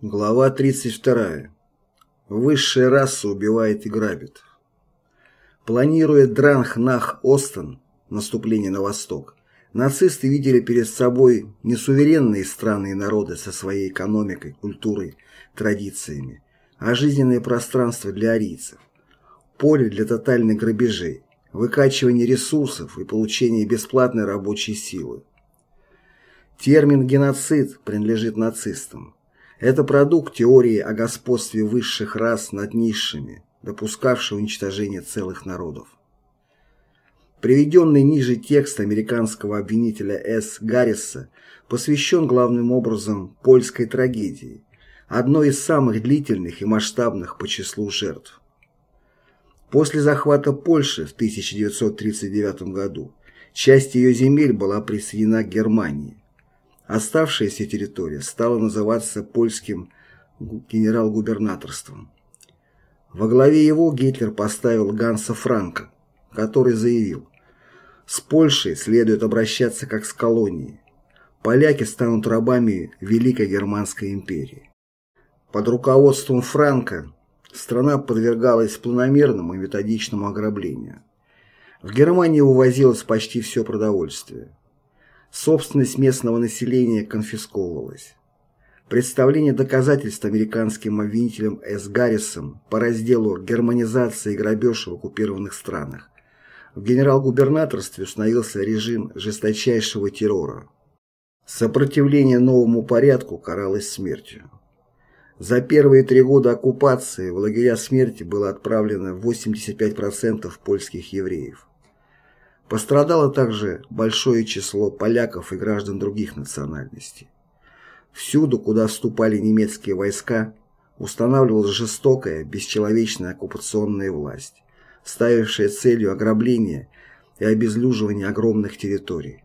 Глава 32. Высшая раса убивает и грабит. Планируя Дранг-Нах-Остен, наступление на восток, нацисты видели перед собой не суверенные страны и народы со своей экономикой, культурой, традициями, а жизненное пространство для арийцев, поле для тотальных грабежей, выкачивания ресурсов и получения бесплатной рабочей силы. Термин «геноцид» принадлежит нацистам. Это продукт теории о господстве высших рас над низшими, допускавшей уничтожение целых народов. Приведенный ниже текст американского обвинителя С. Гарриса посвящен главным образом польской трагедии, одной из самых длительных и масштабных по числу жертв. После захвата Польши в 1939 году часть ее земель была присоединена к Германии, Оставшаяся территория стала называться польским генерал-губернаторством. Во главе его Гитлер поставил Ганса Франка, который заявил, «С Польшей следует обращаться как с колонией. Поляки станут рабами Великой Германской империи». Под руководством Франка страна подвергалась планомерному и методичному ограблению. В Германии увозилось почти все продовольствие собственность местного населения конфисковывалась. Представление доказательств американским обвинителем С. Гаррисом по разделу «Германизация и грабеж в оккупированных странах». В генерал-губернаторстве установился режим жесточайшего террора. Сопротивление новому порядку каралось смертью. За первые три года оккупации в лагеря смерти было отправлено 85% польских евреев. Пострадало также большое число поляков и граждан других национальностей. Всюду, куда вступали немецкие войска, устанавливалась жестокая, бесчеловечная оккупационная власть, ставившая целью ограбление и обезлюживание огромных территорий.